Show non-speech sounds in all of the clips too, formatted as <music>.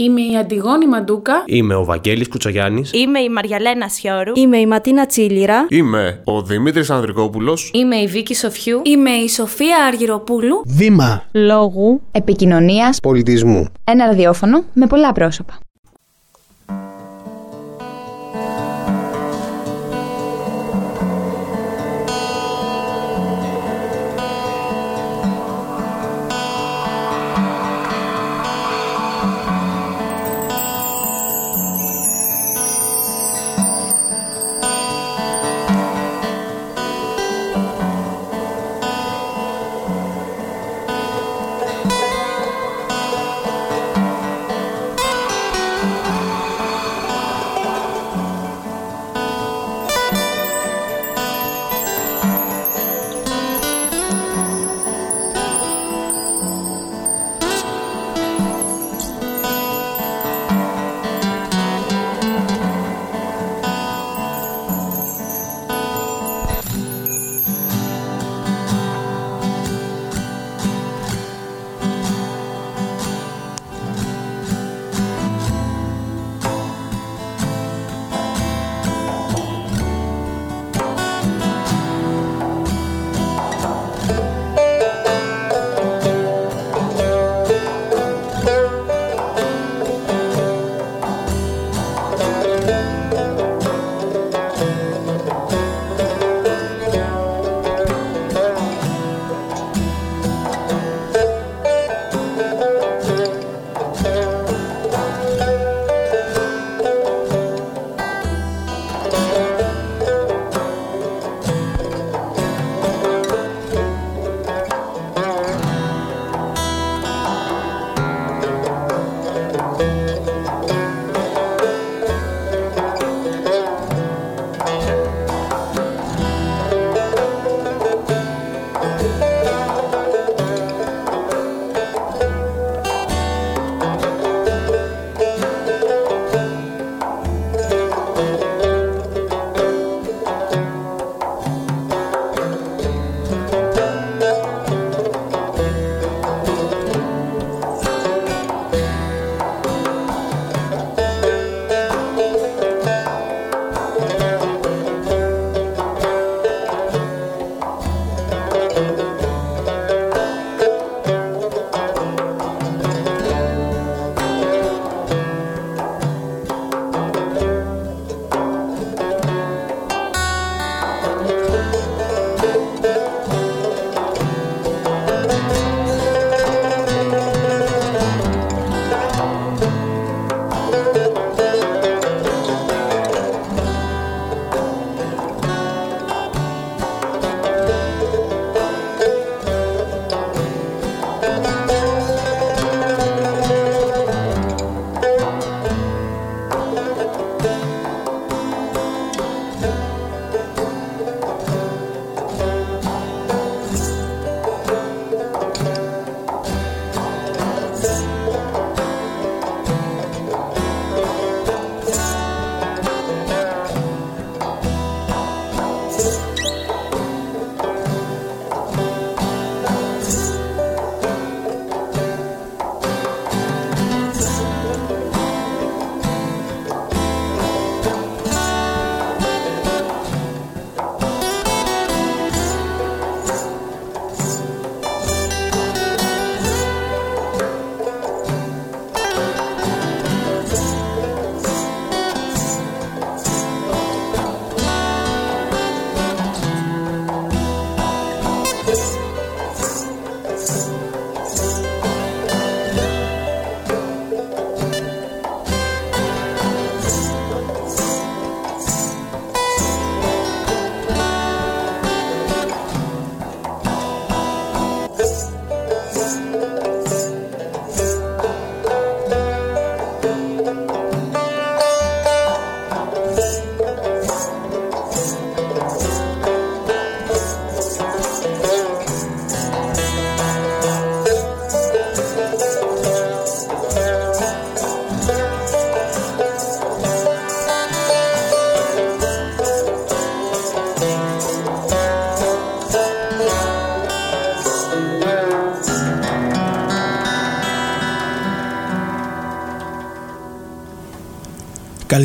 Είμαι η Αντιγόνη Μαντούκα. Είμαι ο Βαγγέλης Κουτσογιάννης. Είμαι η Μαριαλένα Σιώρου. Είμαι η Ματίνα Τσίλιρα. Είμαι ο Δημήτρης Ανδρικόπουλος. Είμαι η Βίκη Σοφιού. Είμαι η Σοφία Αργυροπούλου. Βήμα. Λόγου. Επικοινωνίας. Πολιτισμού. Ένα ραδιόφωνο με πολλά πρόσωπα.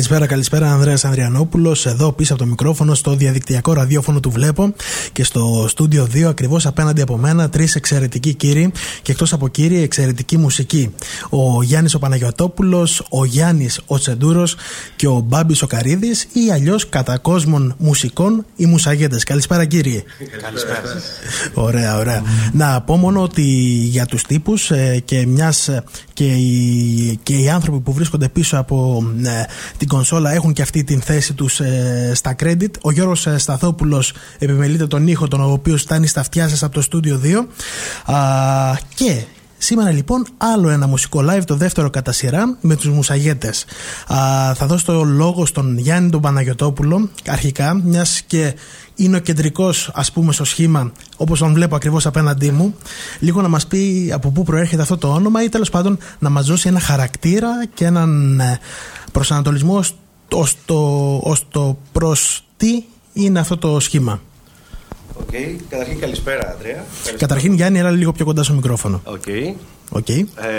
Καλησπέρα, καλησπέρα. Ανδρέας Ανδριανόπουλος εδώ πίσω από το μικρόφωνο στο διαδικτυακό ραδιόφωνο του Βλέπω και στο στούντιο 2 ακριβώς απέναντι από μένα τρεις εξαιρετικοί κύριοι και εκτός από κύριοι εξαιρετική μουσική. Ο Γιάννης ο Παναγιωτόπουλος, ο Γιάννης ο Τσεντούρος και ο Μπάμπης ο Καρίδης ή αλλιώς κατά κόσμων μουσικών οι μουσαγέντες. Καλησπέρα κύριοι. Καλησπέρα. Ωραία, ωραία. Να πω μόνο ότι για τους τύπους ε, και μιας ε, και οι, και οι άνθρωποι που βρίσκονται πίσω από ε, την κονσόλα έχουν και αυτή την θέση τους ε, στα credit. Ο Γιώργος ε, Σταθόπουλος επιμελείται τον ήχο τον οποίος φτάνει στα αυτιά σας από το στούντιο 2 Α, και Σήμερα λοιπόν άλλο ένα μουσικό live, το δεύτερο κατά σειρά, με τους μουσαγέτες. Α, θα δώσω το λόγο στον Γιάννη τον Παναγιωτόπουλο, αρχικά, μιας και είναι ο κεντρικός ας πούμε στο σχήμα, όπως τον βλέπω ακριβώς απέναντί μου, λίγο να μας πει από πού προέρχεται αυτό το όνομα ή τέλος πάντων να μας δώσει ένα χαρακτήρα και έναν ε, προσανατολισμό ως, ως, το, ως το προς τι είναι αυτό το σχήμα. OK. Okay. Καταρχήν καλησπέρα, Αντρέα. Καταρχήν, Γιάννη, έλα λίγο πιο κοντά στο μικρόφωνο. OK. Okay. Okay. Ε,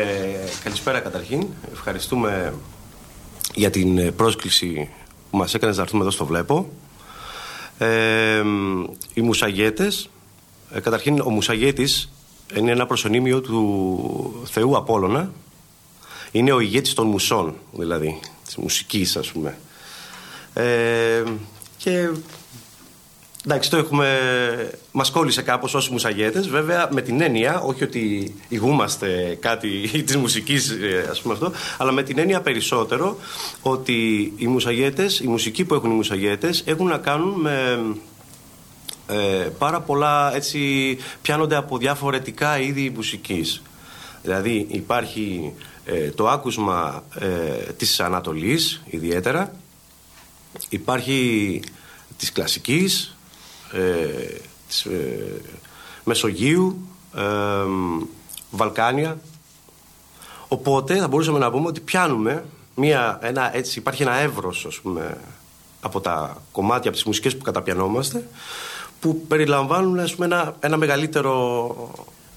καλησπέρα καταρχήν. Ευχαριστούμε για την πρόσκληση που μας έκανες να έρθουμε εδώ στο Βλέπω. Ε, οι Μουσαγέτες, ε, καταρχήν ο Μουσαγέτης είναι ένα προσωνύμιο του Θεού Απόλλωνα. Είναι ο ηγέτης των μουσών, δηλαδή, της μουσικής ας πούμε. Ε, και Εντάξει, το έχουμε. Μας κόλλησε κάπως ω μουσαγέτες. Βέβαια, με την έννοια, όχι ότι ηγούμαστε κάτι <laughs> της μουσικής, ε, ας πούμε αυτό, αλλά με την έννοια περισσότερο ότι οι μουσαγέτες, η μουσική που έχουν οι μουσαγέτες, έχουν να κάνουν με. Ε, πάρα πολλά έτσι πιάνονται από διαφορετικά είδη μουσικής. Δηλαδή υπάρχει ε, το άκουσμα ε, της Ανατολής ιδιαίτερα, υπάρχει της κλασικής, ε, της ε, Μεσογείου, ε, Βαλκάνια. Οπότε θα μπορούσαμε να πούμε ότι πιάνουμε μια, ένα, έτσι, υπάρχει ένα εύρος ας πούμε, από τα κομμάτια, από τις μουσικές που καταπιανόμαστε που περιλαμβάνουν ας πούμε, ένα, ένα μεγαλύτερο...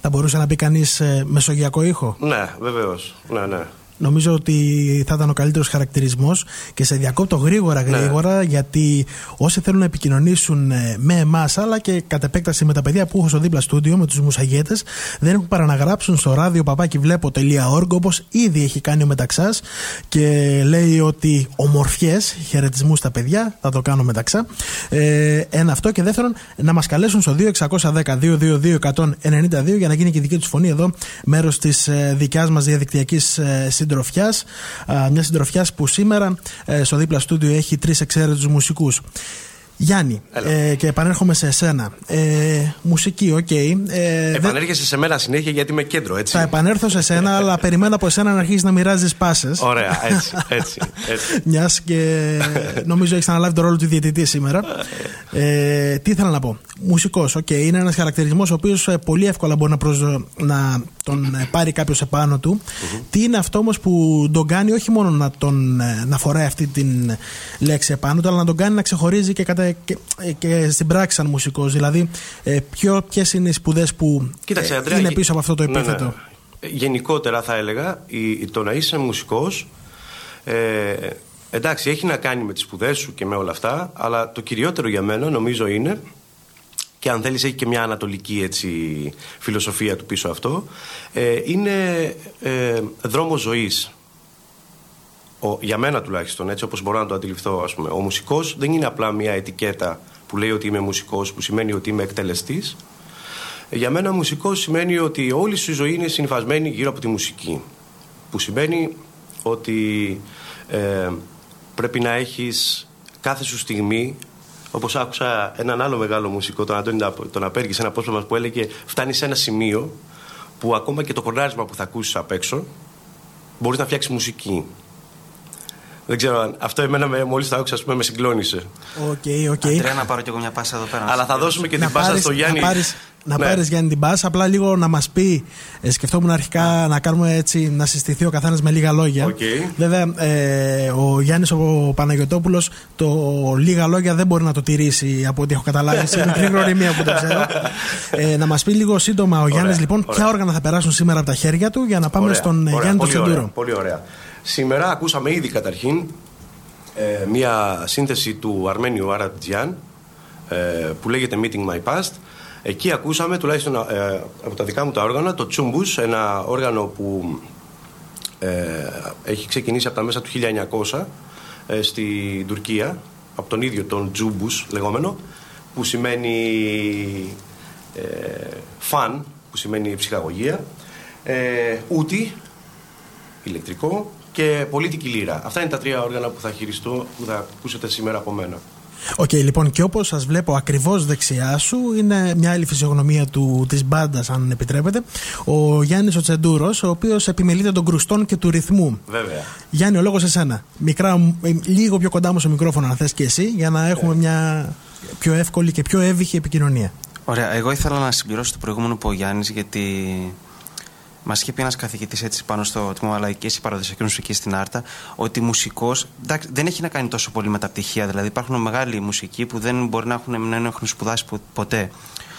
Θα μπορούσε να πει κανείς μεσογειακό ήχο; Ναι, βεβαίως. Ναι, ναι. Νομίζω ότι θα ήταν ο καλύτερος χαρακτηρισμός και σε διακόπτω γρήγορα Ναι. γρήγορα γιατί όσοι θέλουν να επικοινωνήσουν ε, με εμάς αλλά και κατ' επέκταση με τα παιδιά που έχω στο δίπλα στούντιο, με τους μουσαγέτες, δεν έχουν παρά να γράψουν στο ράδιο παπάκιβλέπω.org όπως ήδη έχει κάνει ο Μεταξάς και λέει ότι ομορφιές, χαιρετισμούς στα παιδιά, θα το κάνω μεταξά. Ε, ένα αυτό και δεύτερον να μας καλέσουν στο 2610-222-192 για να γίνει και η δική τους φωνή εδώ μέρος της ε, δικιάς μας διαδικτυακής ε, συντροφιάς. Μια συντροφιάς που σήμερα ε, στο δίπλα στούντιο έχει τρεις εξαίρετους μουσικούς. Γιάννη, ε, και επανέρχομαι σε εσένα. Ε, μουσική, OK. Okay. Ε, Επανέρχεσαι σε μένα συνέχεια γιατί είμαι κέντρο, έτσι. Θα επανέλθω σε εσένα, αλλά <laughs> περιμένω από εσένα να αρχίσεις να μοιράζεις πάσες. Ωραία, έτσι. <laughs> έτσι, έτσι. Μιας και <laughs> νομίζω έχεις αναλάβει τον ρόλο του διαιτητή σήμερα. Ε, τι ήθελα να πω. Μουσικός, OK. Okay. Είναι ένας χαρακτηρισμός ο οποίος πολύ εύκολα μπορεί να, προσδο... να τον πάρει κάποιος επάνω του. Mm-hmm. Τι είναι αυτό όμως που τον κάνει όχι μόνο να, τον, να φοράει αυτή την λέξη επάνω του, αλλά να τον κάνει να ξεχωρίζει και, κατά, και, και στην πράξη σαν μουσικός. Δηλαδή, ε, ποιες είναι οι σπουδές που Κοίταξε, ε, Αντρέα, είναι πίσω από αυτό το επίθετο; Ναι, ναι. Γενικότερα θα έλεγα, η, το να είσαι μουσικός ε, εντάξει, έχει να κάνει με τις σπουδές σου και με όλα αυτά, αλλά το κυριότερο για μένα νομίζω είναι και αν θέλεις έχει και μια ανατολική έτσι, φιλοσοφία του πίσω αυτό, ε, είναι ε, δρόμος ζωής. Ο, για μένα τουλάχιστον, έτσι όπως μπορώ να το αντιληφθώ, ας πούμε, ο μουσικός δεν είναι απλά μια ετικέτα που λέει ότι είμαι μουσικός, που σημαίνει ότι είμαι εκτελεστής. Για μένα μουσικός σημαίνει ότι όλη σου η ζωή είναι συμφασμένη γύρω από τη μουσική. Που σημαίνει ότι ε, πρέπει να έχεις κάθε σου στιγμή όπως άκουσα έναν άλλο μεγάλο μουσικό, τον Αντώνη τον Απέργη, σε ένα απόσπασμα που έλεγε φτάνει σε ένα σημείο που ακόμα και το κορνάρισμα που θα ακούσεις απ' έξω μπορείς να φτιάξεις μουσική. Δεν ξέρω αν αυτό εμένα με, μόλις το άκουσα πούμε, με συγκλόνισε. OK, okay, OK. Okay. Αντρέα, να πάρω κι εγώ μια πάσα εδώ πέρα. Αλλά θα δώσουμε και την πάσα στο Γιάννη. Να πάρεις, να ναι. πάρεις Γιάννη την πάσα, απλά λίγο να μας πει, ε, σκεφτόμουν αρχικά να κάνουμε έτσι, να συστηθεί ο καθένας με λίγα λόγια. Okay. Βέβαια, ε, ο Γιάννης ο Παναγιωτόπουλος το λίγα λόγια δεν μπορεί να το τηρήσει από ό,τι έχω καταλάβει <laughs> σε μικρή γνωριμία που το ξέρω. ε, να μας πει λίγο σύντομα ο Γιάννης λοιπόν ωραία. ποια όργανα θα περάσουν σήμερα από τα χέρια του για να πάμε ωραία, στον ωραία, Γιάννη πολύ τον Τσεντούρο. Ωραία, πολύ ωραία. Σήμερα ακούσαμε ήδη καταρχήν ε, μια σύνθεση του Αρμένιου Αρατζιάν ε, που λέγεται Meeting My Past. Εκεί ακούσαμε, τουλάχιστον ε, από τα δικά μου τα όργανα, το Τσούμπους, ένα όργανο που ε, έχει ξεκινήσει από τα μέσα του 1900 ε, στην Τουρκία, από τον ίδιο τον Τζούμπους λεγόμενο, που σημαίνει ε, fun, που σημαίνει ψυχαγωγία, ε, ούτι, ηλεκτρικό και πολίτικη λύρα. Αυτά είναι τα τρία όργανα που θα χειριστώ, που θα ακούσετε σήμερα από μένα. Οκ, λοιπόν, και όπως σας βλέπω ακριβώς δεξιά σου, είναι μια άλλη φυσιογνωμία της μπάντας, αν επιτρέπετε. Ο Γιάννης ο Τσεντούρος, ο οποίος επιμελείται των κρουστών και του ρυθμού. Βέβαια. Γιάννη, ο λόγος εσένα. Μικρά, ε, λίγο πιο κοντά μου στο μικρόφωνο, αν θες και εσύ, για να έχουμε μια πιο εύκολη και πιο εύβυχη επικοινωνία. Ωραία. Εγώ ήθελα να συμπληρώσω το προηγούμενο που ο Γιάννης, γιατί Μας είχε πει ένας καθηγητής έτσι πάνω στο τμήμα λαϊκή παραδοσιακή μουσικής στην Άρτα, ότι μουσικός δεν έχει να κάνει τόσο πολύ με τα πτυχία. Δηλαδή, υπάρχουν μεγάλοι μουσικοί που δεν μπορεί να έχουν, να έχουν σπουδάσει ποτέ.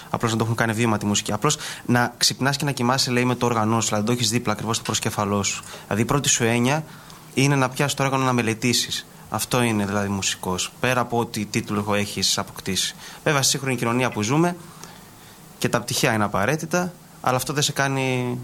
Απλώς να το έχουν κάνει βήμα τη μουσική. Απλώς να ξυπνάς και να κοιμάσαι, λέει, με το όργανό σου. Δηλαδή, το έχεις δίπλα ακριβώς στο προσκεφαλό σου. Δηλαδή, η πρώτη σου έννοια είναι να πιάσεις το όργανο να μελετήσεις. Αυτό είναι δηλαδή μουσικός. Πέρα από ό,τι τίτλο έχεις αποκτήσει. Βέβαια, στη σύγχρονη κοινωνία που ζούμε και τα πτυχία είναι απαραίτητα, αλλά αυτό δεν σε κάνει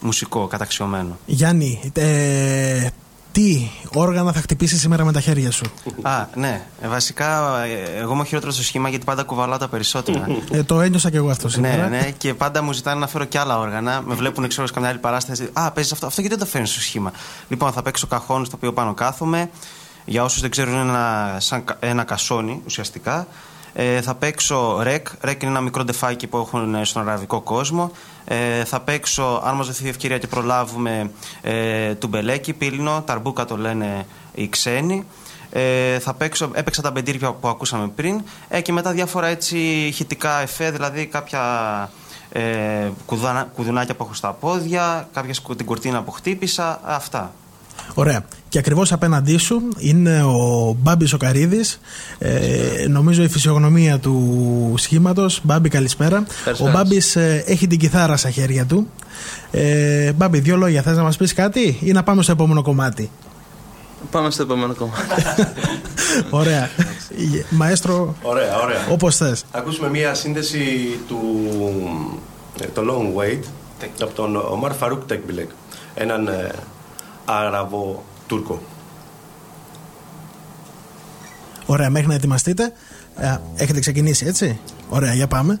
μουσικό καταξιωμένο. Γιάννη, ε, τι όργανα θα χτυπήσεις σήμερα με τα χέρια σου; Α, ναι. Ε, βασικά, ε, εγώ είμαι χειρότερος στο σχήμα γιατί πάντα κουβαλάω τα περισσότερα. Ε, το ένιωσα και εγώ αυτό σήμερα. Ναι, ναι, και πάντα μου ζητάνε να φέρω και άλλα όργανα. Με βλέπουν ξέρω σε καμιά άλλη παράσταση. Α, παίζεις αυτό, αυτό γιατί δεν το φέρνεις στο σχήμα; Λοιπόν, θα παίξω καχόν στο οποίο πάνω κάθομαι. Για όσους δεν ξέρουν, είναι ένα, σαν, ένα κασόνι ουσιαστικά. Ε, θα παίξω ρεκ. Ρεκ είναι ένα μικρό ντεφάκι που έχουν στον αραβικό κόσμο. Ε, θα παίξω, αν μας δοθεί η ευκαιρία και προλάβουμε, ε, του μπελέκι, πύλινο, ταρμπούκα το λένε οι ξένοι. Ε, θα παίξω, έπαιξα τα μπεντήρια που ακούσαμε πριν ε, και μετά διάφορα έτσι ηχητικά εφέ, δηλαδή κάποια ε, κουδουνάκια που έχω στα πόδια, κάποια την κουρτίνα που χτύπησα, αυτά. Ωραία. Και ακριβώς απέναντί σου είναι ο Μπάμπης ο Ε, νομίζω η φυσιογνωμία του σχήματος. Μπάμπη, καλησπέρα. Ο Μπάμπης ε, έχει την κιθάρα στα χέρια του. Ε, Μπάμπη, δύο λόγια. Θες να μας πεις κάτι ή να πάμε στο επόμενο κομμάτι; Πάμε στο επόμενο κομμάτι. <laughs> ωραία. Μαέστρο. Ωραία, ωραία. Όπως θες. Ακούσουμε μία σύνδεση του. Ε, το Long Wait από τον Ομάρ Φαρούκ Τεκμπιλεκ. Έναν ε, Άραβο-Τούρκο. Ωραία, μέχρι να ετοιμαστείτε. Ε, έχετε ξεκινήσει, έτσι; Ωραία, για πάμε.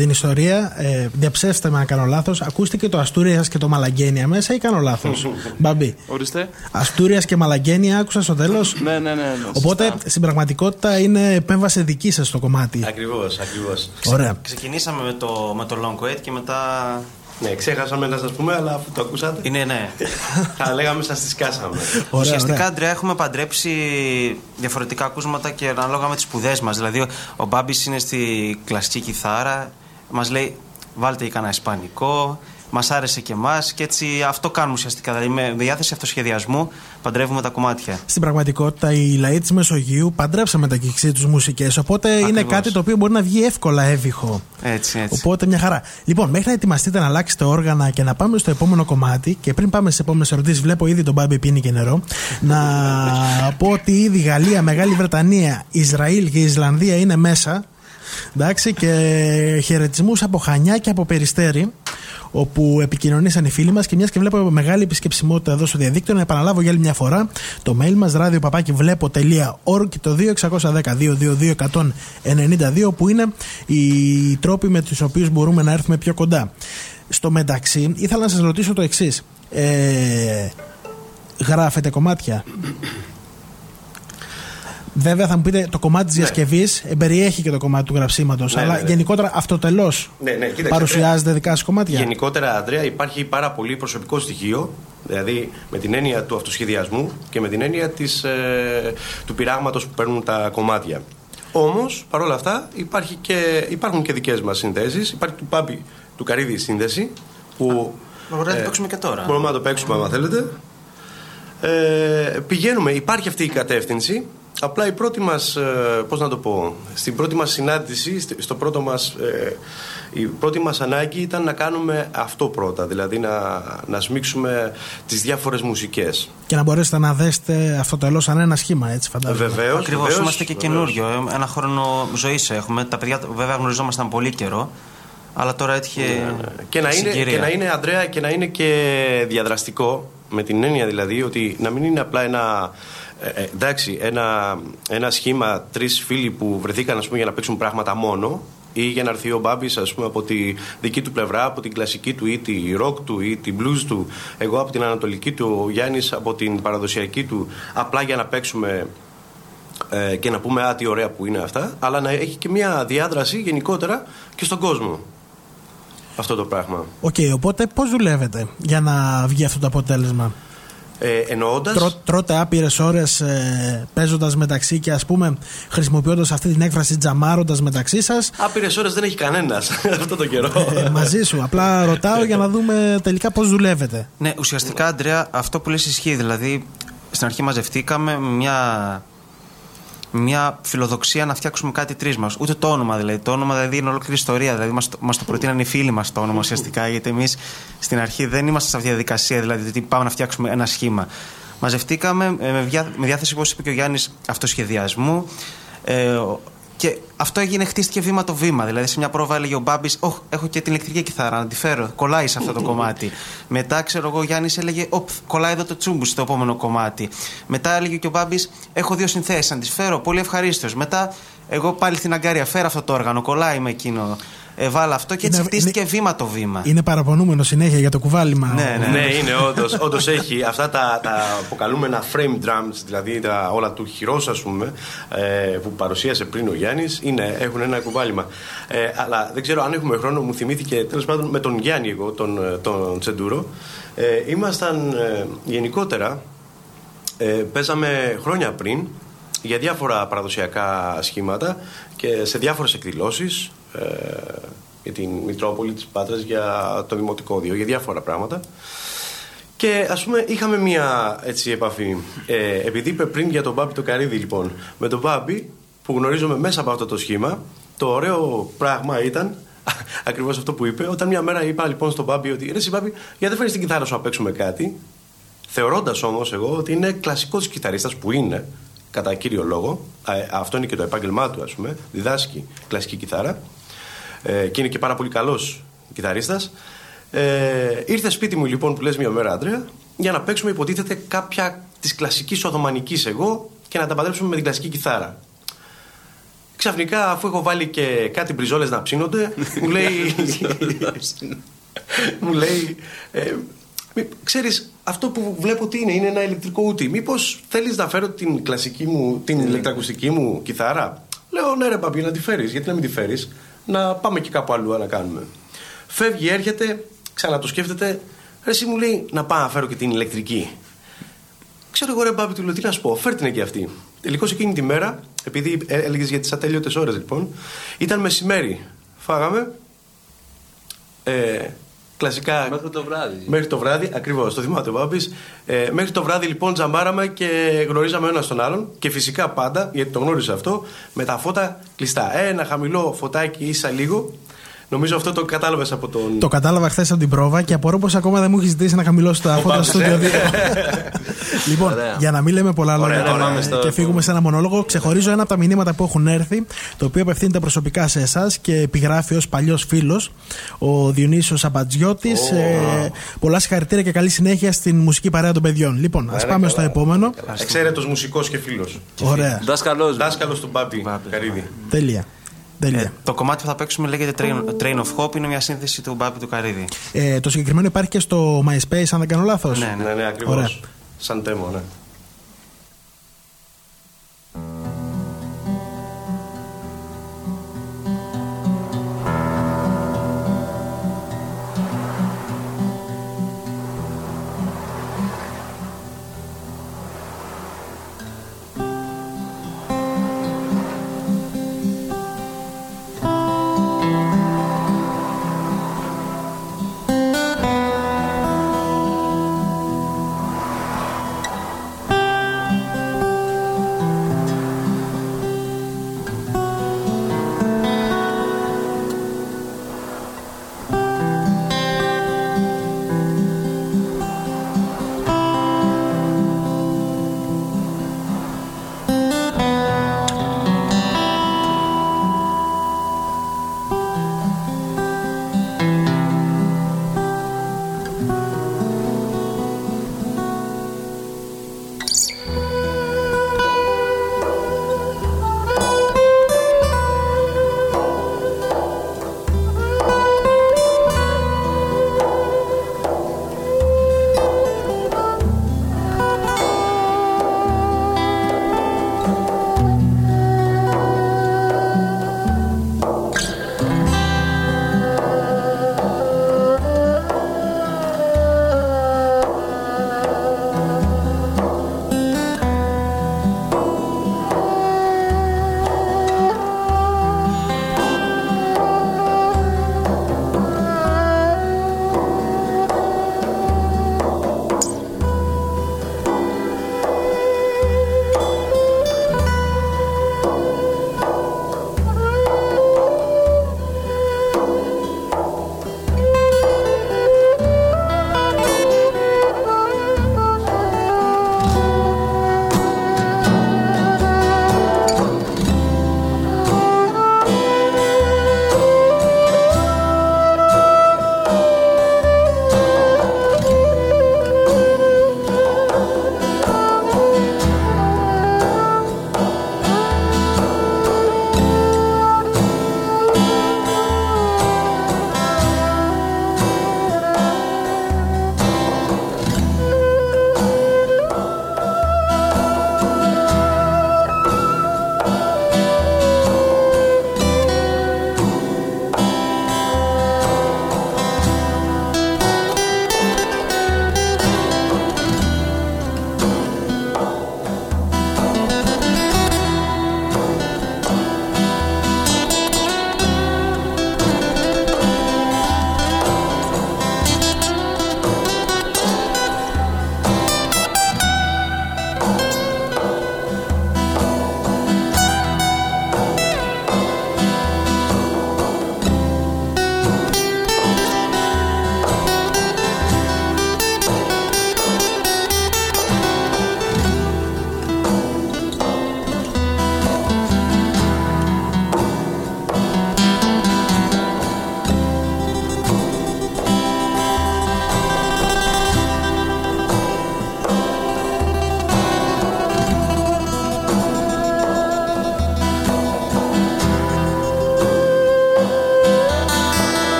Την ιστορία, ε, διαψεύστε με αν κάνω λάθος, ακούστηκε το Αστούριας και το Μαλαγκένια μέσα ή κάνω λάθος; <laughs> Μπαμπή. Ορίστε. Αστούριας και Μαλαγκένια, άκουσα στο τέλος. Ναι, ναι, ναι. ναι, Οπότε σωστά. στην πραγματικότητα είναι επέμβαση δική σας το κομμάτι. Ακριβώς, ακριβώς. Ωραία. Ξεκινήσαμε με το, με το Long Wait και μετά. Ναι, ξέχασαμε να σας πούμε, αλλά αφού το ακούσατε. Είναι, ναι. <laughs> Θα λέγαμε, σας τη σκάσαμε. Ωραία, Ουσιαστικά, ωραία. Αντρέα, έχουμε παντρέψει διαφορετικά ακούσματα και ανάλογα με τις σπουδές μας. Δηλαδή, ο, ο Μπάμπης είναι στη κλασική κιθάρα, μας λέει βάλτε ή κανένα ισπανικό, μας άρεσε και εμάς και έτσι αυτό κάνουμε ουσιαστικά. Δηλαδή, με διάθεση αυτοσχεδιασμού παντρεύουμε τα κομμάτια. Στην πραγματικότητα, οι λαοί της Μεσογείου παντρέψαμε τα κυξί τους μουσικές. Οπότε είναι Ακριβώς. κάτι το οποίο μπορεί να βγει εύκολα έβυχο. Έτσι, έτσι. Οπότε μια χαρά. Λοιπόν, μέχρι να ετοιμαστείτε να αλλάξετε όργανα και να πάμε στο επόμενο κομμάτι, και πριν πάμε στις επόμενες ερωτήσεις, βλέπω ήδη τον Μπάμπη πίνει και νερό. να <laughs> πω ότι ήδη Γαλλία, Μεγάλη Βρετανία, Ισραήλ και Ισλανδία είναι μέσα. Εντάξει, και χαιρετισμούς από Χανιά και από Περιστέρη, όπου επικοινωνήσαν οι φίλοι μας και μιας και βλέπω μεγάλη επισκεψιμότητα εδώ στο διαδίκτυο, να επαναλάβω για άλλη μια φορά το mail μας ραδιοπαπάκι-βλέπω.org και το 2610-222-192 που είναι οι τρόποι με τους οποίους μπορούμε να έρθουμε πιο κοντά. Στο μεταξύ, ήθελα να σας ρωτήσω το εξής. Ε, γράφετε κομμάτια. Βέβαια θα μου πείτε το κομμάτι της διασκευής περιέχει και το κομμάτι του γραψίματος. Ναι, αλλά ναι, ναι. γενικότερα αυτοτελώ Ναι, ναι, κοίταξε, παρουσιάζεται δικά σα κομμάτια; Γενικότερα, Αντρέα, υπάρχει πάρα πολύ προσωπικό στοιχείο, δηλαδή με την έννοια του αυτοσχεδιασμού και με την έννοια της, ε, του πειράγματο που παίρνουν τα κομμάτια. Όμως, παρόλα αυτά, υπάρχει και, υπάρχουν και δικές μας συνθέσεις. Υπάρχει του Πάμπη του Καρύδη σύνδεση. Που, Μπορούμε να το παίξουμε και τώρα. Μπορούμε να το παίξουμε, αν θέλετε. Ε, πηγαίνουμε, υπάρχει αυτή η κατεύθυνση. Απλά η πρώτη μας, ε, πώς να το πω, στην πρώτη μας συνάντηση, στη- στο πρώτο μας, ε, η πρώτη μας ανάγκη ήταν να κάνουμε αυτό πρώτα, δηλαδή να, να σμίξουμε τις διάφορες μουσικές. Και να μπορέσετε να δέσετε αυτοτελώ σαν ένα σχήμα, έτσι φαντάζομαι. Βεβαίως, Ακριβώς, βεβαίως, είμαστε και βεβαίως. καινούριο. ε, Ένα χρόνο ζωής έχουμε. Τα παιδιά βέβαια γνωριζόμασταν πολύ καιρό. Αλλά τώρα έτυχε. Και να, είναι, συγκυρία. και να είναι, Ανδρέα, και να είναι και διαδραστικό, με την έννοια δηλαδή ότι να μην είναι απλά ένα, ε, ε, εντάξει, ένα, ένα σχήμα τρεις φίλοι που βρεθήκαν ας πούμε, για να παίξουν πράγματα μόνο ή για να έρθει ο Μπάμπης ας πούμε, από τη δική του πλευρά, από την κλασική του ή τη rock του ή την blues του, εγώ από την ανατολική του, ο Γιάννης από την παραδοσιακή του, απλά για να παίξουμε ε, και να πούμε α, τι ωραία που είναι αυτά, αλλά να έχει και μια διάδραση γενικότερα και στον κόσμο αυτό το πράγμα. Οκ, οπότε πώς δουλεύετε για να βγει αυτό το αποτέλεσμα; Ε, Εννοώντας; Τρώ, τρώτε άπειρες ώρες ε, παίζοντας μεταξύ και ας πούμε χρησιμοποιώντας αυτή την έκφραση τζαμάροντας μεταξύ σας. Άπειρες ώρες δεν έχει κανένας <laughs> αυτό το καιρό. Ε, μαζί σου. Απλά ρωτάω για να δούμε τελικά πώς δουλεύετε. Ναι, ουσιαστικά, Αντρέα, αυτό που λες ισχύει. Δηλαδή, στην αρχή μαζευτήκαμε με μια, μια φιλοδοξία να φτιάξουμε κάτι τρεις μας. Ούτε το όνομα δηλαδή. Το όνομα δηλαδή είναι ολόκληρη ιστορία. Δηλαδή, μας μας το προτείνανε οι φίλοι μας το όνομα ουσιαστικά. Γιατί εμείς στην αρχή δεν είμαστε σε αυτή τη διαδικασία. Δηλαδή, ότι πάμε να φτιάξουμε ένα σχήμα. Μαζευτήκαμε ε, με, διά, με διάθεση, όπως είπε και ο Γιάννης, αυτοσχεδιασμού. Ε, και αυτό έγινε, χτίστηκε βήμα το βήμα. Δηλαδή, σε μια πρόβα έλεγε ο Μπάμπης: Ωχ, έχω και την ηλεκτρική κιθάρα, να τη φέρω. Κολλάει σε αυτό το κομμάτι. Μετά, ξέρω εγώ, ο Γιάννης έλεγε: Οπ, κολλάει εδώ το τσούμπου στο επόμενο κομμάτι. Μετά έλεγε και ο Μπάμπης: Έχω δύο συνθέσεις, να τις φέρω. Πολύ ευχαρίστως. Μετά, εγώ πάλι στην αγκάρια, φέρω αυτό το όργανο, κολλάει με εκείνο. Ε, βάλα αυτό και έτσι Είναι- χτίστηκε είναι- βήμα το βήμα. Είναι παραπονούμενο συνέχεια για το κουβάλιμα. Ναι, ναι. ναι, είναι όντως. Όντως έχει αυτά τα, τα αποκαλούμενα frame drums, δηλαδή τα, όλα του χειρός, ας πούμε, ε, που παρουσίασε πριν ο Γιάννης, έχουν ένα κουβάλιμα. Ε, αλλά δεν ξέρω αν έχουμε χρόνο, μου θυμήθηκε τέλος πάντων με τον Γιάννη, εγώ, τον, ε, τον Τσεντούρο. Ε, ήμασταν ε, γενικότερα, ε, παίζαμε χρόνια πριν για διάφορα παραδοσιακά σχήματα και σε διάφορες εκδηλώσεις ε, για την Μητρόπολη της Πάτρας, για το Δημοτικό για διάφορα πράγματα. Και ας πούμε είχαμε μια έτσι επαφή. Ε, επειδή είπε πριν για τον Μπάμπη το Καρύδι λοιπόν, με τον Μπάμπη που γνωρίζομαι μέσα από αυτό το σχήμα, το ωραίο πράγμα ήταν <laughs> ακριβώς αυτό που είπε, όταν μια μέρα είπα λοιπόν στον Μπάμπη ότι ρε εσύ Μπάμπη, γιατί δεν φέρεις την κιθάρα σου να παίξουμε κάτι, Θεωρώντας όμως εγώ ότι είναι κλασικός τη κιθαρίστας που είναι, κατά κύριο λόγο, ε, αυτό είναι και το επάγγελμά του, ας πούμε, διδάσκει κλασική κιθάρα ε, και είναι και πάρα πολύ καλός κιθαρίστας. Ε, ήρθε σπίτι μου λοιπόν που λες μια μέρα, Άντρεα, για να παίξουμε υποτίθεται κάποια της κλασικής Οθωμανικής εγώ και να τα παντρέψουμε με την κλασική κιθάρα. Ξαφνικά, αφού έχω βάλει και κάτι μπριζόλες να ψήνονται, μου <laughs> λέει. <laughs> μου λέει. Ε, μη- ξέρεις, αυτό που βλέπω τι είναι, είναι ένα ηλεκτρικό ούτι. Μήπως θέλεις να φέρω την κλασική μου, την ηλεκτρακουστική μου κιθάρα; Λέω, ναι ρε μπαμπή, να τη φέρεις. Γιατί να μην τη φέρεις, να πάμε και κάπου αλλού να κάνουμε. Φεύγει, έρχεται, ξανά το σκέφτεται. Ρε, εσύ μου λέει, να πάω να φέρω και την ηλεκτρική. Ξέρω εγώ ρε μπάμπη, του λέω τι να σου πω, φέρ την εκεί αυτή. Τελικώς εκείνη τη μέρα, επειδή έλεγες για τις ατέλειωτες ώρες λοιπόν, ήταν μεσημέρι. Φάγαμε. Ε, κλασικά. Μέχρι το βράδυ. Μέχρι το βράδυ, ακριβώς, το θυμάται ο Μπάμπη. Ε, μέχρι το βράδυ λοιπόν τζαμπάραμε και γνωρίζαμε ένας τον άλλον. Και φυσικά πάντα, γιατί το γνώριζα αυτό, με τα φώτα κλειστά. Ένα χαμηλό φωτάκι ίσα λίγο. Νομίζω αυτό το κατάλαβες από τον. Το κατάλαβα χθες από την πρόβα και απορώ πως ακόμα δεν μου έχεις ζητήσει να χαμηλώσω τα φώτα στο Μπάμπης, στούντιο 2. <laughs> λοιπόν, Ωραία. για να μην λέμε πολλά Ωραία, λόγια ωραία, τώρα πάμε στο και φύγουμε σε ένα μονόλογο, ξεχωρίζω ένα από τα μηνύματα που έχουν έρθει, το οποίο απευθύνεται προσωπικά σε εσάς και επιγράφει ως παλιός φίλος ο Διονύσιος Αμπατζιώτη. Ε, πολλά συγχαρητήρια και καλή συνέχεια στην μουσική παρέα των παιδιών. Λοιπόν, ας πάμε στο επόμενο. Εξαίρετος μουσικός και φίλος. Ωραία. Δάσκαλος. Δάσκαλος του Μπάμπη Καρύδη. Τέλεια. Τέλεια. Ε, το κομμάτι που θα παίξουμε λέγεται Train, Train of Hope, είναι μια σύνθεση του Μπάμπη του Καρύδη. Ε, το συγκεκριμένο υπάρχει και στο MySpace, αν δεν κάνω λάθος. Ναι, ναι. Ναι, ναι, ακριβώς. Ωραία. Σαν τέμο, ναι.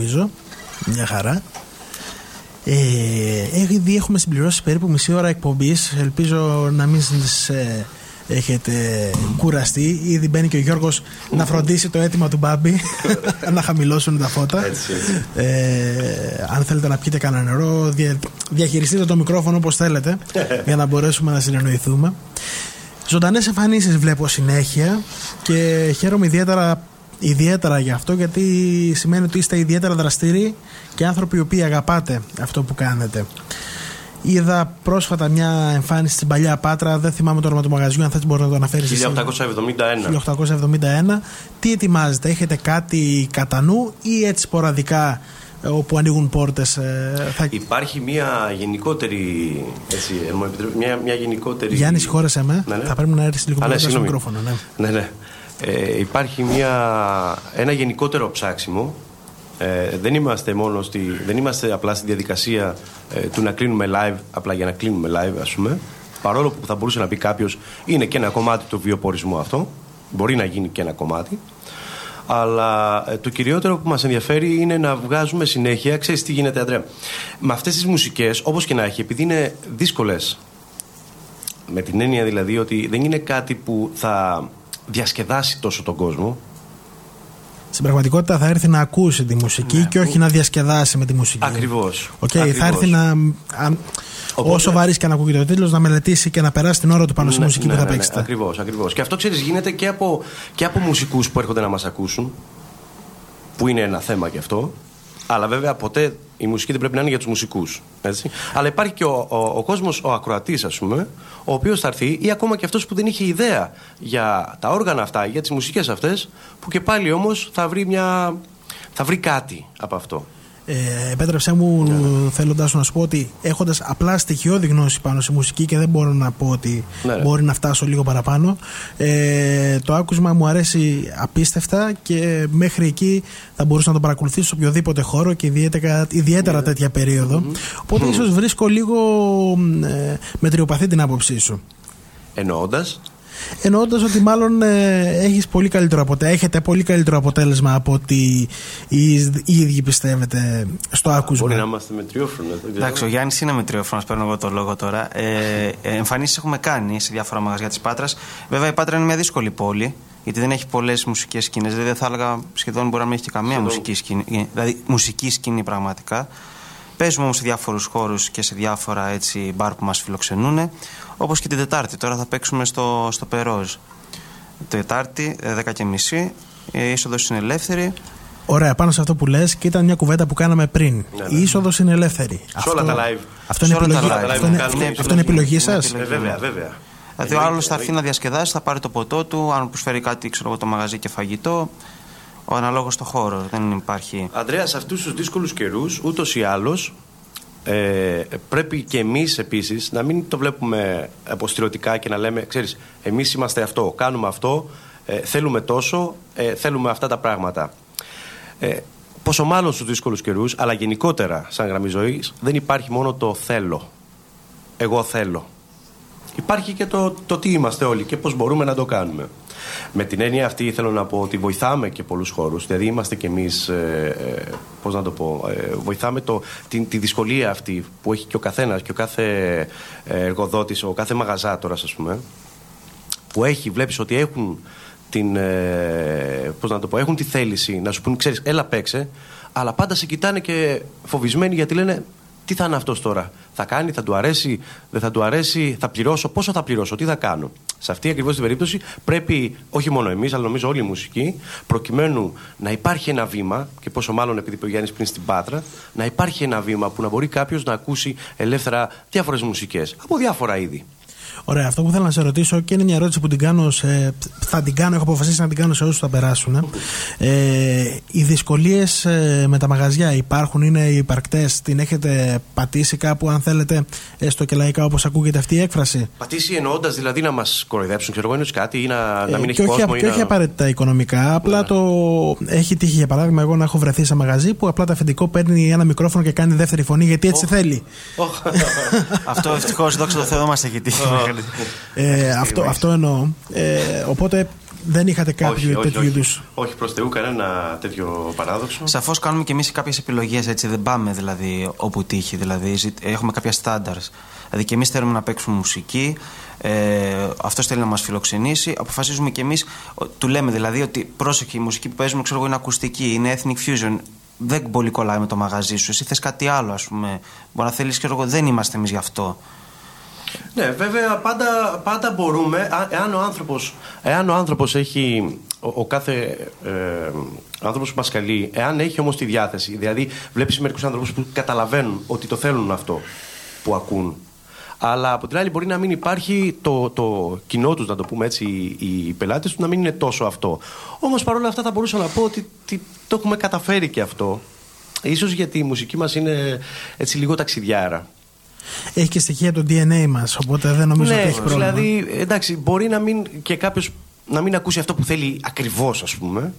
νομίζω. Μια χαρά. Ε, ήδη έχουμε συμπληρώσει περίπου μισή ώρα εκπομπής. Ελπίζω να μην σας, ε, έχετε κουραστεί. Ήδη μπαίνει και ο Γιώργος να φροντίσει το αίτημα του Μπάμπη <laughs> να χαμηλώσουν τα φώτα. Έτσι, έτσι. Ε, αν θέλετε να πιείτε κανένα νερό, δια, διαχειριστείτε το μικρόφωνο όπως θέλετε <laughs> για να μπορέσουμε να συνεννοηθούμε. Ζωντανές εμφανίσεις βλέπω συνέχεια και χαίρομαι ιδιαίτερα, ιδιαίτερα γι' αυτό γιατί σημαίνει ότι είστε ιδιαίτερα δραστήριοι και άνθρωποι οι οποίοι αγαπάτε αυτό που κάνετε. Είδα πρόσφατα μια εμφάνιση στην παλιά Πάτρα, δεν θυμάμαι το όνομα του μαγαζιού, αν θες μπορείς να το αναφέρεις εσύ. 1871. 1871. Τι ετοιμάζετε, έχετε κάτι κατά νου ή έτσι σποραδικά ε, όπου ανοίγουν πόρτες ε, θα... Υπάρχει μια γενικότερη. Έτσι, αν μου επιτρέπετε, μια, μια γενικότερη. Γιάννης, συγχώρεσέ με. Ναι, ναι. Θα πρέπει να έρθεις λίγο Α, ναι, κοντά στο συγγνώμη. μικρόφωνο. Ναι. Ναι, ναι. Ε, υπάρχει μια, ένα γενικότερο ψάξιμο. Ε, δεν, είμαστε μόνο στη, δεν είμαστε απλά στη διαδικασία ε, του να κλείνουμε live, απλά για να κλείνουμε live, ας πούμε. Παρόλο που θα μπορούσε να πει κάποιος είναι και ένα κομμάτι του βιοπορισμού αυτό. Μπορεί να γίνει και ένα κομμάτι. Αλλά ε, το κυριότερο που μας ενδιαφέρει είναι να βγάζουμε συνέχεια. Ξέρεις τι γίνεται, Αντρέα. Με αυτές τις μουσικές, όπως και να έχει, επειδή είναι δύσκολες με την έννοια δηλαδή ότι δεν είναι κάτι που θα διασκεδάσει τόσο τον κόσμο. Στην πραγματικότητα θα έρθει να ακούσει τη μουσική και όχι να διασκεδάσει με τη μουσική. Ακριβώς. Οκ, θα έρθει να. αν- όσο βαρύς και αν ακούγεται ο τίτλος, να μελετήσει και να περάσει την ώρα του πάνω στη μουσική που θα παίξετε. Ακριβώς, ακριβώς. Και αυτό ξέρεις, γίνεται και από, και από μουσικούς που έρχονται να μας ακούσουν. Που είναι ένα θέμα και αυτό. Αλλά βέβαια ποτέ η μουσική δεν πρέπει να είναι για τους μουσικούς. Αλλά υπάρχει και ο, ο, ο κόσμος, ο ακροατής, ας πούμε, ο οποίος θα έρθει ή ακόμα και αυτός που δεν είχε ιδέα για τα όργανα αυτά, για τις μουσικές αυτές, που και πάλι όμως θα βρει μια. θα βρει κάτι από αυτό. Ε, επέτρεψέ μου, Ναι, θέλοντα να σου πω ότι έχοντας απλά στοιχειώδη γνώση πάνω σε μουσική και δεν μπορώ να πω ότι Ναι, ναι. μπορεί να φτάσω λίγο παραπάνω. Ε, το άκουσμα μου αρέσει απίστευτα και μέχρι εκεί θα μπορούσα να το παρακολουθήσω σε οποιοδήποτε χώρο και ιδιαίτερα, ιδιαίτερα Ναι. τέτοια περίοδο. Οπότε ίσως βρίσκω λίγο ε, μετριοπαθή την άποψή σου. Εννοώντας. Εννοώντας ότι μάλλον ε, έχεις πολύ καλύτερο αποτε- έχετε πολύ καλύτερο αποτέλεσμα από ότι οι, οι ίδιοι πιστεύετε στο άκουσμα. Μπορεί να είμαστε μετριόφρονα. δεν ξέρω. Εντάξει, ο Γιάννης είναι μετριόφωνο, παίρνω εγώ το λόγο τώρα. Ε, Εμφανίσεις έχουμε κάνει σε διάφορα μαγαζιά της Πάτρας. Βέβαια, η Πάτρα είναι μια δύσκολη πόλη, γιατί δεν έχει πολλές μουσικές σκηνές. Δηλαδή, δεν θα έλεγα σχεδόν μπορεί να μην έχει και καμία Σχεδόν. μουσική σκηνή. Δηλαδή, μουσική σκηνή πραγματικά. Παίζουμε όμως σε διάφορους χώρους και σε διάφορα έτσι, μπαρ που μας φιλοξενούν. Όπως και την Τετάρτη. Τώρα θα παίξουμε στο, στο Περόζ. Τετάρτη, ε, 10.30. Η είσοδος είναι ελεύθερη. Ωραία, πάνω σε αυτό που λες και ήταν μια κουβέντα που κάναμε πριν. Ναι, ναι. Η είσοδος είναι ελεύθερη. Σε όλα τα live. Αυτό είναι Σε όλα τα επιλογή, live αυτό που είναι, κάνουμε, αυτό είναι είναι επιλογή επιλογή. σας; Είναι Ε, βέβαια, βέβαια. Δηλαδή, ο άλλος θα έρθει να διασκεδάσει, θα πάρει το ποτό του. Αν προσφέρει κάτι, ξέρω εγώ, το μαγαζί και φαγητό. Ο αναλόγως στο χώρο. Δεν υπάρχει. Αντρέα, σε αυτούς τους δύσκολους καιρούς, ούτως ή άλλως, ε, πρέπει και εμείς επίσης να μην το βλέπουμε αποστηρωτικά και να λέμε, ξέρεις, εμείς είμαστε αυτό, κάνουμε αυτό, ε, θέλουμε τόσο, ε, θέλουμε αυτά τα πράγματα. Ε, πόσο μάλλον στους δύσκολους καιρούς, αλλά γενικότερα σαν γραμμή ζωής, δεν υπάρχει μόνο το θέλω. Εγώ θέλω. Υπάρχει και το, το τι είμαστε όλοι και πώς μπορούμε να το κάνουμε. Με την έννοια αυτή θέλω να πω ότι βοηθάμε και πολλούς χώρους, δηλαδή είμαστε κι εμείς, ε, ε, πώς να το πω, ε, βοηθάμε το, την, τη δυσκολία αυτή που έχει και ο καθένας και ο κάθε ε, εργοδότης, ο κάθε μαγαζάτορας ας πούμε, που έχει, βλέπεις ότι έχουν την, ε, πώς να το πω, έχουν τη θέληση να σου πούν, ξέρεις, έλα παίξε, αλλά πάντα σε κοιτάνε και φοβισμένοι γιατί λένε τι θα είναι αυτός τώρα; Θα κάνει, θα του αρέσει, δεν θα του αρέσει, θα πληρώσω, πόσο θα πληρώσω, τι θα κάνω; Σε αυτή ακριβώς την περίπτωση πρέπει, όχι μόνο εμείς, αλλά νομίζω όλη η μουσική, προκειμένου να υπάρχει ένα βήμα, και πόσο μάλλον επειδή είπε ο Γιάννης πριν στην Πάτρα, να υπάρχει ένα βήμα που να μπορεί κάποιος να ακούσει ελεύθερα διάφορες μουσικές από διάφορα είδη. Ωραία, αυτό που θέλω να σε ρωτήσω και είναι μια ερώτηση που την κάνω σε, θα την κάνω, έχω αποφασίσει να την κάνω σε όσους θα περάσουν. Ε, οι δυσκολίες με τα μαγαζιά υπάρχουν, είναι υπαρκτές, την έχετε πατήσει κάπου, αν θέλετε, έστω και λαϊκά όπως ακούγεται αυτή η έκφραση; Πατήσει εννοώντας δηλαδή να μας κοροϊδέψουν, ξέρω εγώ, εννοείς κάτι ή να, να μην Ε, έχει και, όχι, κόσμο. και ή όχι να... απαραίτητα οικονομικά. Απλά το. Έχει τύχει για παράδειγμα εγώ να έχω βρεθεί σε μαγαζί που απλά το αφεντικό παίρνει ένα μικρόφωνο και κάνει δεύτερη φωνή γιατί έτσι θέλει. Αυτό ευτυχώς, δόξα τω Θεώ, μας έχει τύχει. Ε, αυτό, αυτό εννοώ. Ε, οπότε Δεν είχατε κάποιο όχι, τέτοιο όχι, είδου. όχι, όχι προς Θεού, κανένα τέτοιο παράδοξο. Σαφώς κάνουμε και εμείς κάποιες επιλογές έτσι. Δεν πάμε δηλαδή όπου τύχει. Δηλαδή ζη- έχουμε κάποια στάνταρς. Δηλαδή και εμείς θέλουμε να παίξουμε μουσική. Ε, αυτός θέλει να μας φιλοξενήσει. Αποφασίζουμε και εμείς. Του λέμε δηλαδή ότι πρόσεχε η μουσική που παίζουμε ξέρω εγώ, είναι ακουστική, είναι ethnic fusion. Δεν πολύ κολλάει με το μαγαζί σου. Εσύ θες κάτι άλλο, ας πούμε. Μπορεί να θέλεις, ξέρω εγώ, δεν είμαστε εμείς γι' αυτό. Ναι, βέβαια πάντα, πάντα μπορούμε, α- εάν ο άνθρωπος, εάν ο άνθρωπος έχει, ο, ο κάθε ε, άνθρωπος που μας καλεί, εάν έχει όμως τη διάθεση, δηλαδή βλέπεις μερικούς άνθρωπους που καταλαβαίνουν ότι το θέλουν αυτό που ακούν, αλλά από την άλλη μπορεί να μην υπάρχει το, το κοινό τους, να το πούμε έτσι, οι, οι πελάτες τους να μην είναι τόσο αυτό. Όμως παρόλα αυτά θα μπορούσα να πω ότι, ότι το έχουμε καταφέρει και αυτό. Ίσως γιατί η μουσική μας είναι έτσι λίγο ταξιδιάρα. Έχει και στοιχεία το DNA μας, οπότε δεν νομίζω ναι, ότι έχει πρόβλημα. Δηλαδή, εντάξει, μπορεί να μην και κάποιος να μην ακούσει αυτό που θέλει ακριβώς, ας πούμε.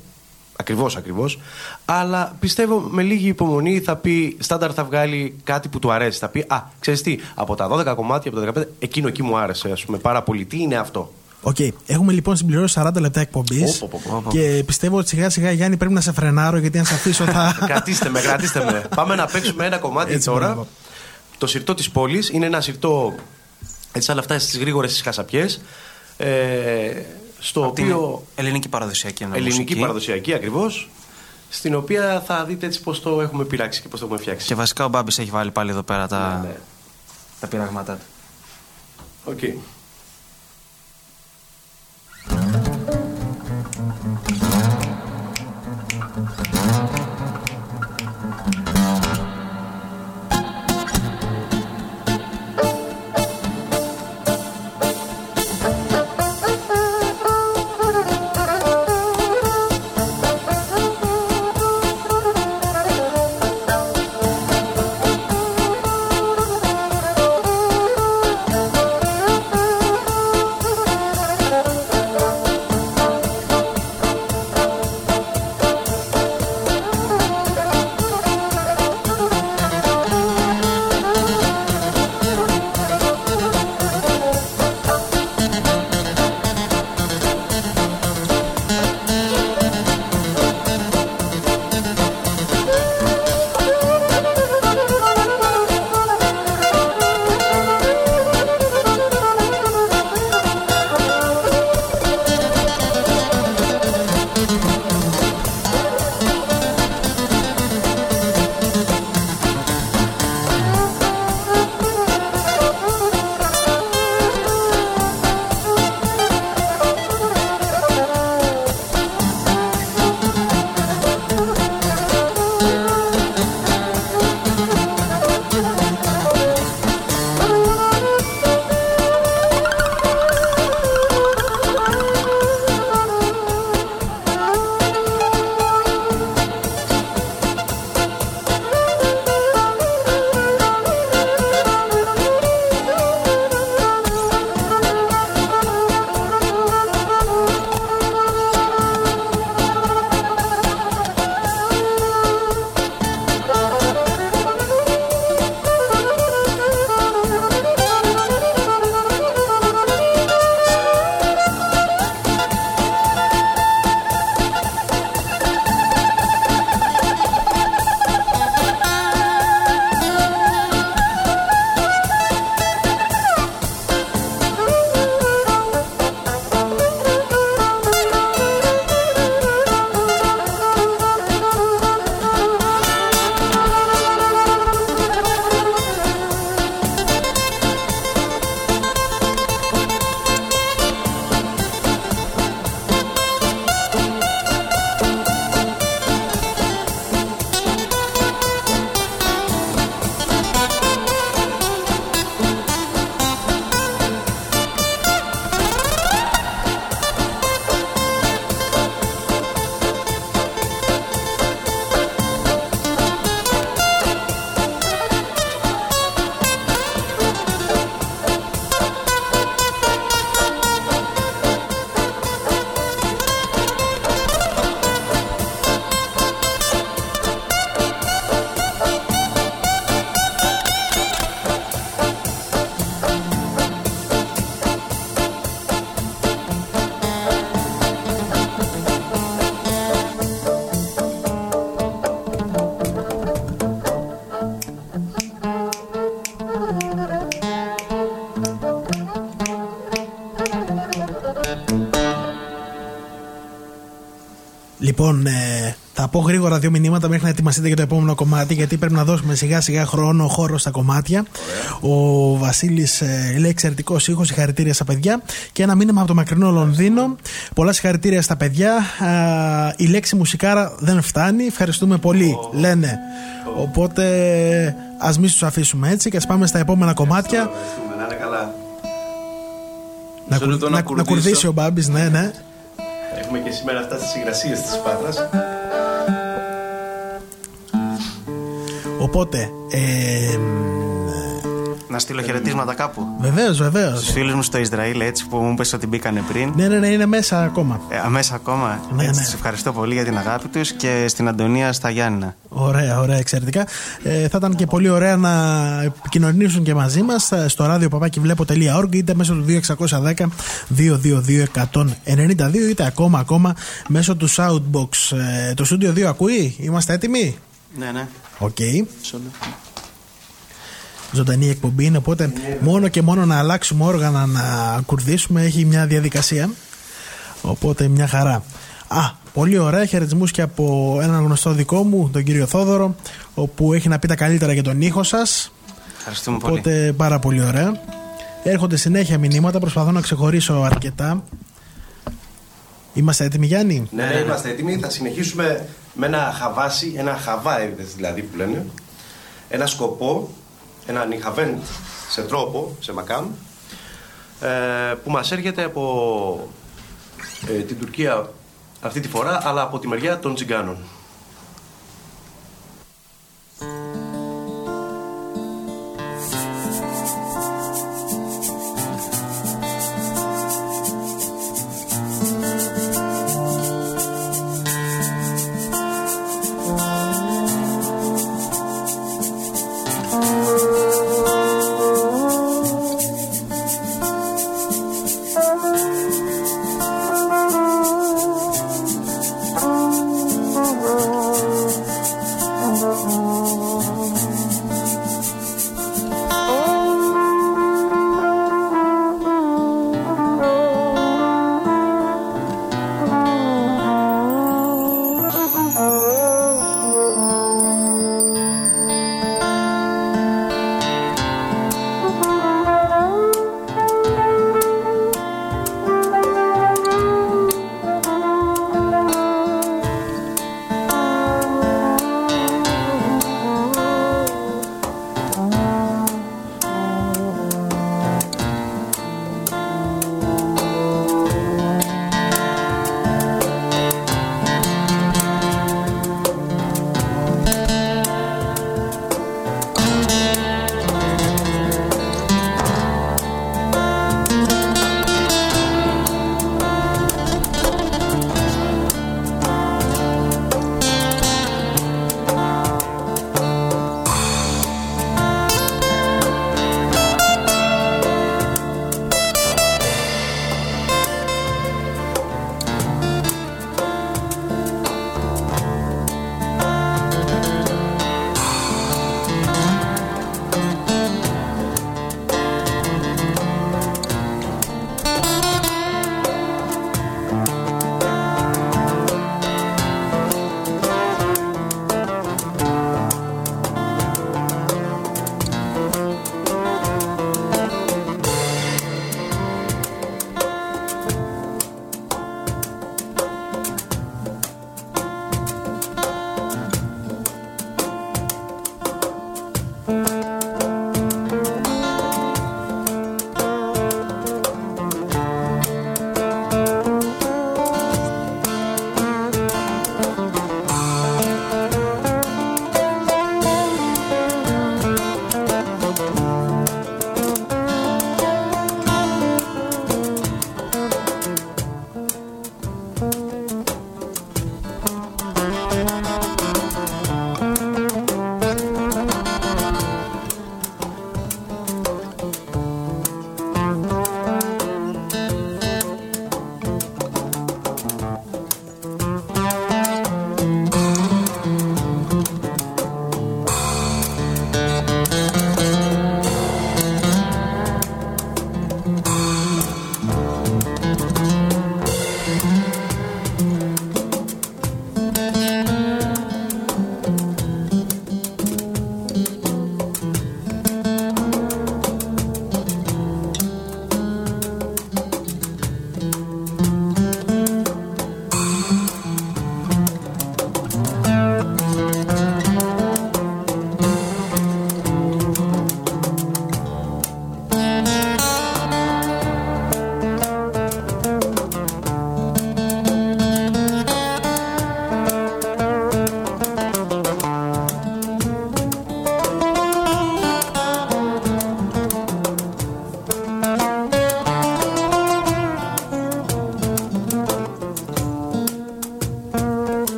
Ακριβώς, ακριβώς. Αλλά πιστεύω με λίγη υπομονή θα πει, στάνταρ θα βγάλει κάτι που του αρέσει. Θα πει, Α, ξέρεις τι, από τα 12 κομμάτια, από τα 15, εκείνο εκεί μου άρεσε, ας πούμε, πάρα πολύ. Τι είναι αυτό; Οκ. Έχουμε λοιπόν συμπληρώσει 40 λεπτά εκπομπής. Ω, πω, πω, πω. Και πιστεύω ότι σιγά σιγά Γιάννη πρέπει να σε φρενάρω γιατί αν σε αφήσω θα. <laughs> κρατήστε με, κρατήστε με. Πάμε να παίξουμε ένα κομμάτι Έτσι, τώρα. μπράβο. Το συρτό της πόλης είναι ένα συρτό. Έτσι, σαν αυτές τις γρήγορες τις χασαπιές. Ε, στο Απ' την οποίο. ελληνική παραδοσιακή εννοώ Ελληνική μουσική. παραδοσιακή ακριβώς. Στην οποία θα δείτε έτσι πώς το έχουμε πειράξει και πώς το έχουμε φτιάξει. Και βασικά ο Μπάμπης έχει βάλει πάλι εδώ πέρα τα, Ναι, ναι. τα πειράγματά του. Οκ. Λοιπόν, ε, θα πω γρήγορα δύο μηνύματα μέχρι να ετοιμαστείτε για το επόμενο κομμάτι, γιατί πρέπει να δώσουμε σιγά σιγά χρόνο, χώρο στα κομμάτια. Ο Βασίλης ε, λέει εξαιρετικός ήχος, συγχαρητήρια στα παιδιά. Και ένα μήνυμα από το μακρινό Λονδίνο. Πολλά συγχαρητήρια στα παιδιά. Α, η λέξη μουσικάρα δεν φτάνει. Ευχαριστούμε πολύ, λένε. Οπότε ας μην τους αφήσουμε έτσι και ας πάμε στα επόμενα κομμάτια. Να είναι καλά. Να, Μισό λεπτό κουρ- να να, να κουρδίσω. κουρδίσει ο Μπάμπης, ναι, ναι. Έχουμε και σήμερα αυτά τις υγρασίες της Πάτρας. Οπότε, ε, Να στείλω χαιρετίσματα κάπου. βεβαίως, βεβαίως. Στους φίλους μου στο Ισραήλ, έτσι που μου είπε ότι μπήκανε πριν. Ναι, ναι, ναι, είναι μέσα ακόμα. Ε, αμέσα ακόμα. Ναι, έτσι, ναι. τους ευχαριστώ πολύ για την αγάπη τους και στην Αντωνία στα Γιάννηνα. Ωραία, ωραία, εξαιρετικά. Ε, θα ήταν και πολύ ωραία να επικοινωνήσουν και μαζί μας στο ράδιο παπάκι βλέπω .org είτε μέσω του 2610 222 192 είτε ακόμα ακόμα μέσω του Soundbox. Ε, το Studio 2 ακούει, είμαστε έτοιμοι; Ναι, ναι. Οκ. Ζωντανή εκπομπή είναι οπότε μόνο και μόνο να αλλάξουμε όργανα να κουρδίσουμε έχει μια διαδικασία. Οπότε μια χαρά. Α, πολύ ωραία. Χαιρετισμούς και από έναν γνωστό δικό μου, τον κύριο Θόδωρο, όπου έχει να πει τα καλύτερα για τον ήχο σας. Ευχαριστούμε πολύ. Οπότε πάρα πολύ ωραία. Έρχονται συνέχεια μηνύματα, προσπαθώ να ξεχωρίσω αρκετά. Είμαστε έτοιμοι, Γιάννη; Ναι, ναι, είμαστε έτοιμοι. Θα συνεχίσουμε με ένα χαβάσι, ένα χαβάιδες δηλαδή που λένε. Ένα σκοπό, ένα νιχαβέντ σε τρόπο, σε μακάμ, ε, που μας έρχεται από ε, την Τουρκία αυτή τη φορά, αλλά από τη μεριά των τσιγκάνων.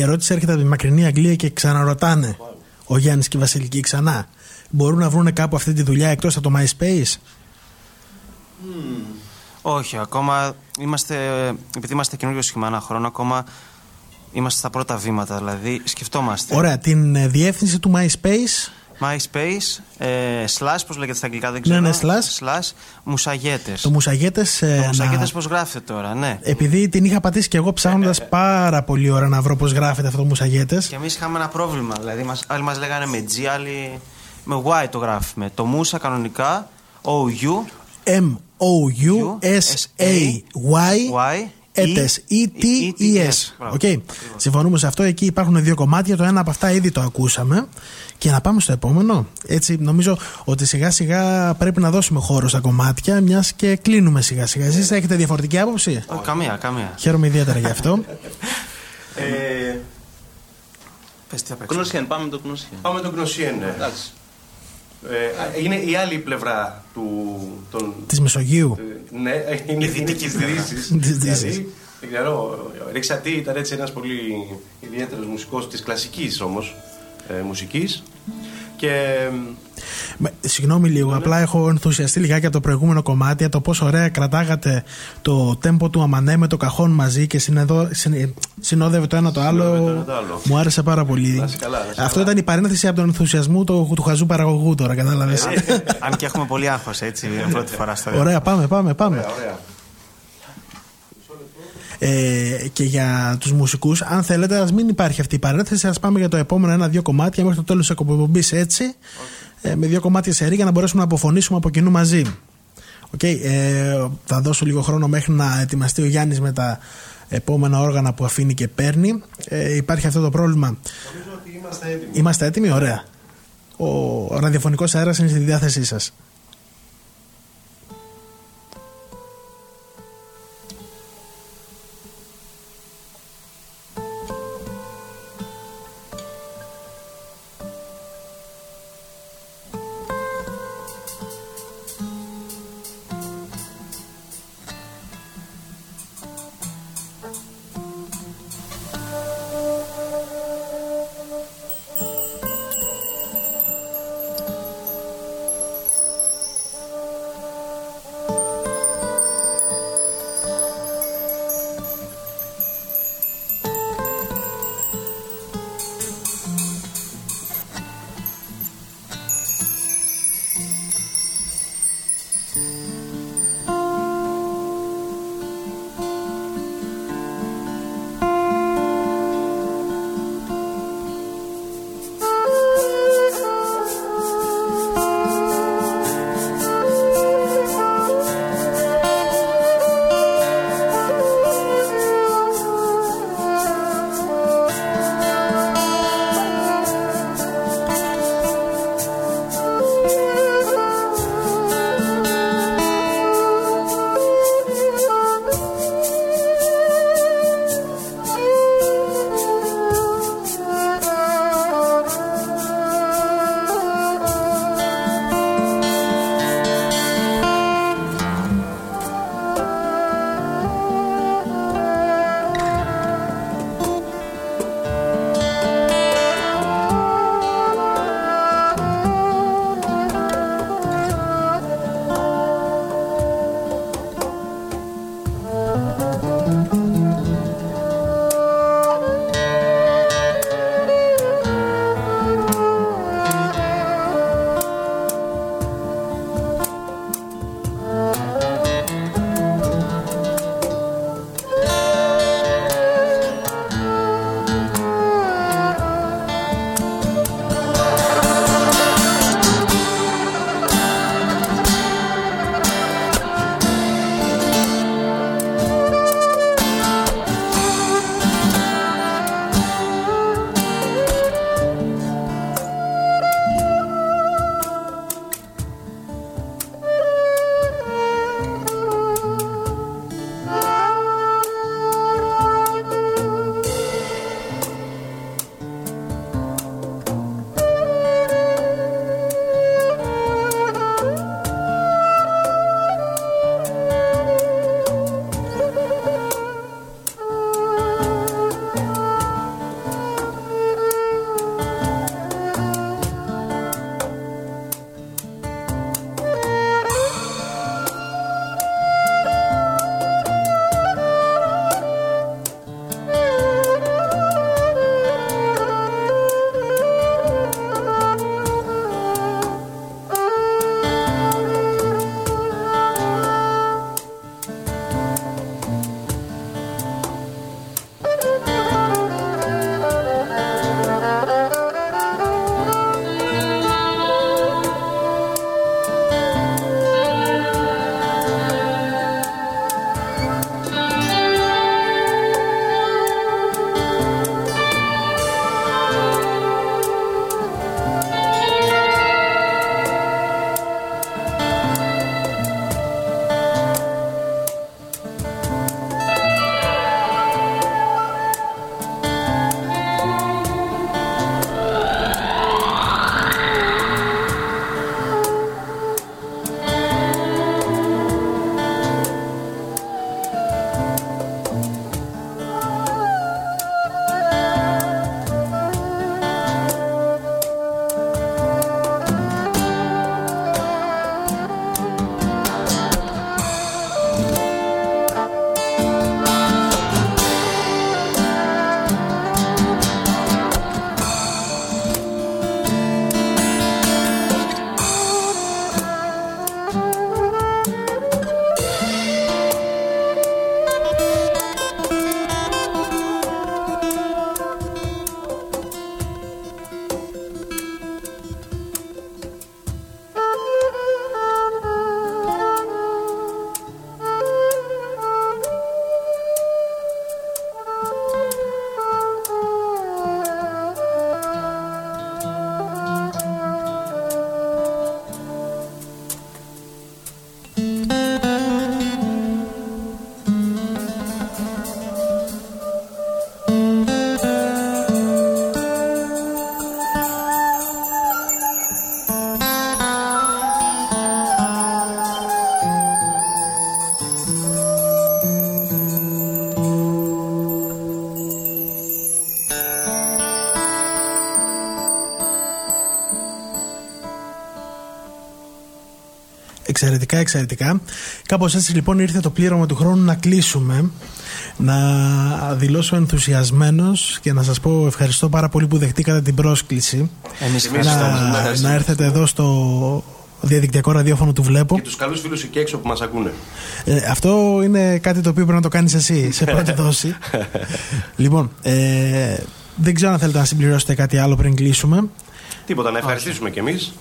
Η ερώτηση έρχεται από τη μακρινή Αγγλία και ξαναρωτάνε ο Γιάννης και η Βασιλική ξανά. Μπορούν να βρουν κάπου αυτή τη δουλειά εκτός από το MySpace; Όχι, ακόμα είμαστε, επειδή είμαστε καινούριο σχήμα ένα χρόνο, ακόμα είμαστε στα πρώτα βήματα. Δηλαδή, σκεφτόμαστε. Ωραία, την ε, διεύθυνση του MySpace. MySpace, ε, slash, πώς λέγεται στα αγγλικά, δεν ξέρω. Ναι, ναι, slash. slash μουσαγέτες. Το μουσαγέτες. Το μουσαγέτες πώς γράφεται τώρα, ναι. Επειδή την είχα πατήσει και εγώ ψάχνοντας πάρα πολύ ώρα να βρω πώς γράφεται αυτό το μουσαγέτες. Και εμείς είχαμε ένα πρόβλημα. Δηλαδή, μας, άλλοι μας λέγανε με G, άλλοι με Y το γράφουμε. Το μουσα κανονικά, O-U. M-O-U-S-A-Y. Έτες, E-T-E-S. OK. Συμφωνούμε σε αυτό. Εκεί υπάρχουν δύο κομμάτια. Το ένα από αυτά ήδη το ακούσαμε. Και να πάμε στο επόμενο. Έτσι, νομίζω ότι σιγά σιγά πρέπει να δώσουμε χώρο στα κομμάτια, μιας και κλείνουμε σιγά σιγά. Εσείς έχετε διαφορετική άποψη; Όχι, καμία, καμία. Χαίρομαι ιδιαίτερα γι' αυτό. <laughs> Ε, Πες τι απ' έξω. Κνούσιεν, πάμε το Κνούσιεν. πάμε τον Κνωσιέν. ναι. Εντάξει. Ε, είναι η άλλη πλευρά του. Των, Της Μεσογείου. ε, ναι, είναι Η δυτικής της πλευρά. Δύσης. Της Δύσης. Δηλαδή, δεν ξέρω, ο Ρίξατη ήταν έτσι ένας πολύ ιδιαίτερος μουσικός της κλασικής όμως ε, μουσικής και Με- Συγγνώμη λίγο, απλά έχω ενθουσιαστεί λιγάκι από το προηγούμενο κομμάτι το πόσο ωραία κρατάγατε το τέμπο του Αμανέ με το καχόν μαζί και συνεδο, συν- συνόδευε το ένα το άλλο. Συνόδευε το ένα το άλλο. Μου άρεσε πάρα πολύ. Να είσαι καλά, να είσαι Αυτό καλά. ήταν η παρένθεση από τον ενθουσιασμό του, του χαζού παραγωγού τώρα, κατάλαβες. Αν και έχουμε πολύ άγχος, έτσι, είναι πρώτη φορά στο ωραία, πάμε, πάμε, πάμε. ωραία, ωραία. Ε, και για τους μουσικούς, αν θέλετε, ας μην υπάρχει αυτή η παρένθεση. Α πάμε για το επόμενο ένα-δύο κομμάτια μέχρι το τέλος της εκπομπής έτσι. Ε, με δύο κομμάτια σε για να μπορέσουμε να αποφωνήσουμε από κοινού μαζί. Οκ, ε, θα δώσω λίγο χρόνο μέχρι να ετοιμαστεί ο Γιάννης με τα επόμενα όργανα που αφήνει και παίρνει. Ε, υπάρχει αυτό το πρόβλημα. Νομίζω ότι είμαστε έτοιμοι. Είμαστε έτοιμοι, ωραία. Ο ραδιοφωνικός αέρας είναι στη διάθεσή σας. Εξαιρετικά, εξαιρετικά. Κάπως έτσι λοιπόν ήρθε το πλήρωμα του χρόνου να κλείσουμε. Να δηλώσω ενθουσιασμένος και να σας πω ευχαριστώ πάρα πολύ που δεχτήκατε την πρόσκληση. Εμείς να, να έρθετε εδώ στο διαδικτυακό ραδιόφωνο του Βλέπω. Και τους καλούς φίλους εκεί έξω που μας ακούνε. Ε, αυτό είναι κάτι το οποίο πρέπει να το κάνεις εσύ σε πρώτη <laughs> δόση. λοιπόν, ε, δεν ξέρω αν θέλετε να συμπληρώσετε κάτι άλλο πριν κλείσουμε. Τίποτα, να ευχαριστήσουμε κι εμείς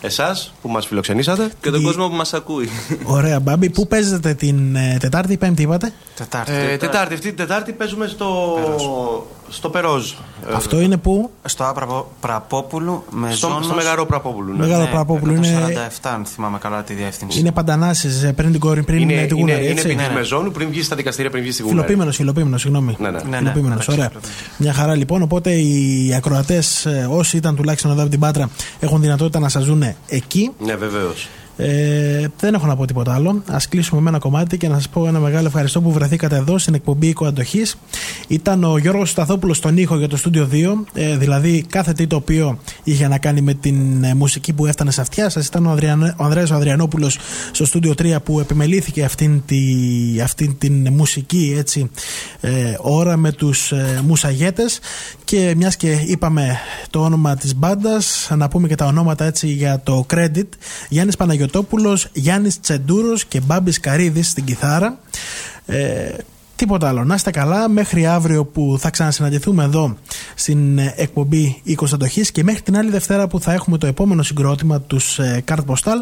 εσάς που μας φιλοξενήσατε. Και τον Η- κόσμο που μας ακούει. Ωραία, Μπάμπη. Πού παίζετε την ε, Τετάρτη ή Πέμπτη, είπατε; Τετάρτη. Ε, τετάρτη, αυτή την Τετάρτη παίζουμε στο, στο Περόζ. Ε, Αυτό είναι που; Στο Άπραπο Πραπόπουλου με στο, ζώνος- στο Μεγαρό Πραπόπουλου. Ναι. Μεγάλο Ναι, Πραπόπουλο είναι, 147, αν θυμάμαι καλά τη διεύθυνση. είναι παντανάσει πριν την κόρη, πριν Είναι, την είναι, Γούναρη. είναι, έτσι. επί της Μεζόνου πριν βγεις στα δικαστήρια, πριν βγεις στη Γούναρη. Φιλοπίμενο, φιλοπίμενο, συγγνώμη. Ναι, ναι. Ναι, ναι, Φιλοπίμενος, εντάξει, ωραία. Μια χαρά λοιπόν. Οπότε οι ακροατές, όσοι ήταν τουλάχιστον εδώ από την Πάτρα, έχουν δυνατότητα να σας δουν εκεί. Ναι, βεβαίως. Ε, δεν έχω να πω τίποτα άλλο. Α κλείσουμε με ένα κομμάτι και να σας πω ένα μεγάλο ευχαριστώ που βρεθήκατε εδώ στην εκπομπή Οικοαντοχή. Ήταν ο Γιώργος Σταθόπουλος στον ήχο για το Studio 2. Ε, δηλαδή, κάθε τι το οποίο είχε να κάνει με την ε, μουσική που έφτανε σε αυτιά σας. Ήταν ο, Αδριαν, ο Ανδρέας ο Αδριανόπουλος στο Studio 3 που επιμελήθηκε αυτήν, τη, αυτήν την μουσική έτσι, ε, ώρα με τους ε, μουσαγέτες και μιας και είπαμε το όνομα της μπάντας, να πούμε και τα ονόματα έτσι για το credit. Γιάννης Παναγιοτόπουλο, Γιάννης Τσεντούρος και Μπάμπη Καρίδη στην κιθάρα. Ε, τίποτα άλλο. Να είστε καλά μέχρι αύριο που θα ξανασυναντηθούμε εδώ στην ε, εκπομπή 20 Αντοχής και μέχρι την άλλη Δευτέρα που θα έχουμε το επόμενο συγκρότημα τους ε, Card Postal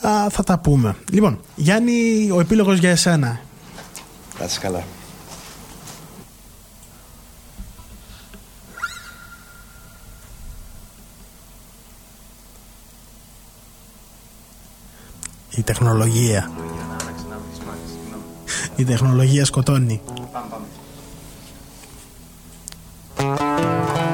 α, θα τα πούμε. Λοιπόν, Γιάννη, ο επίλογος για εσένα. Κάτσε καλά. Η τεχνολογία. Η τεχνολογία σκοτώνει. η Δέσποινα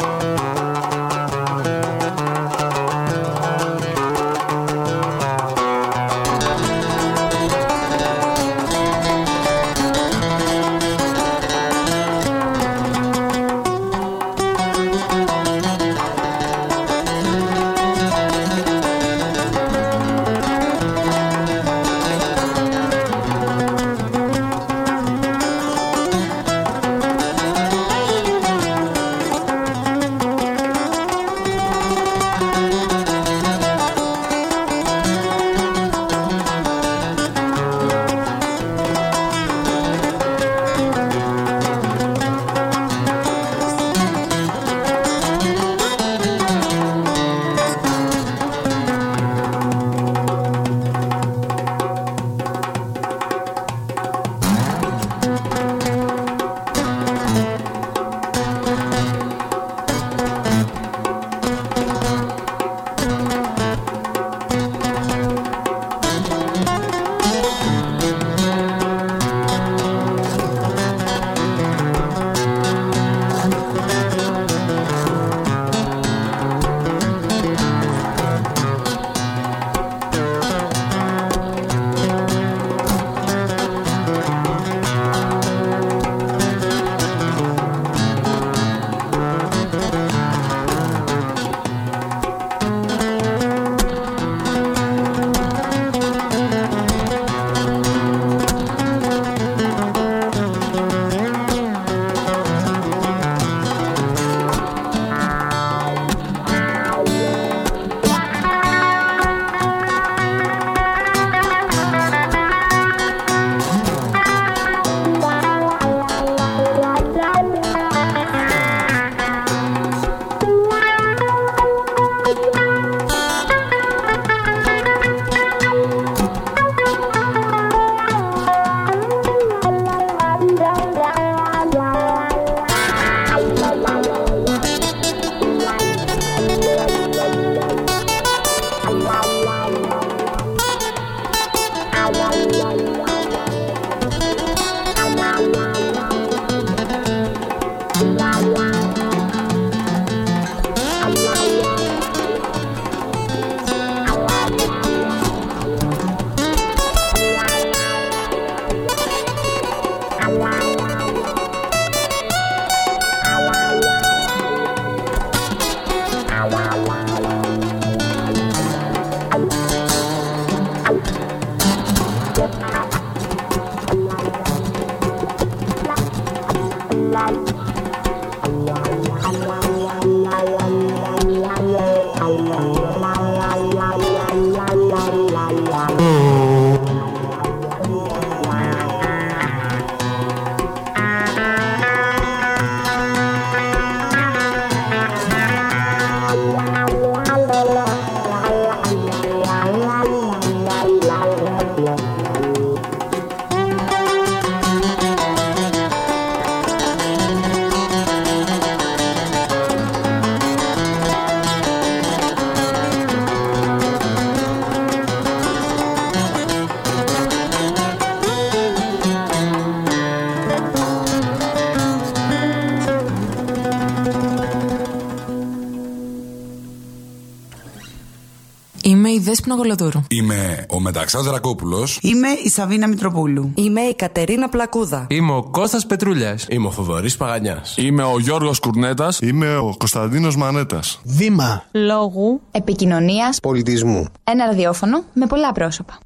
Γολοδούρου. Είμαι ο Μεταξάς Δρακόπουλος. Είμαι η Σαβίνα Μητροπούλου. Είμαι η Κατερίνα Πλακούδα. Είμαι ο Κώστας Πετρούλιας. Είμαι ο Θοδωρής Παγανιάς. Είμαι ο Γιώργος Κουρνέτας. Είμαι ο Κωνσταντίνος Μανέτας. Βήμα λόγου επικοινωνίας πολιτισμού. Ένα ραδιόφωνο με πολλά πρόσωπα.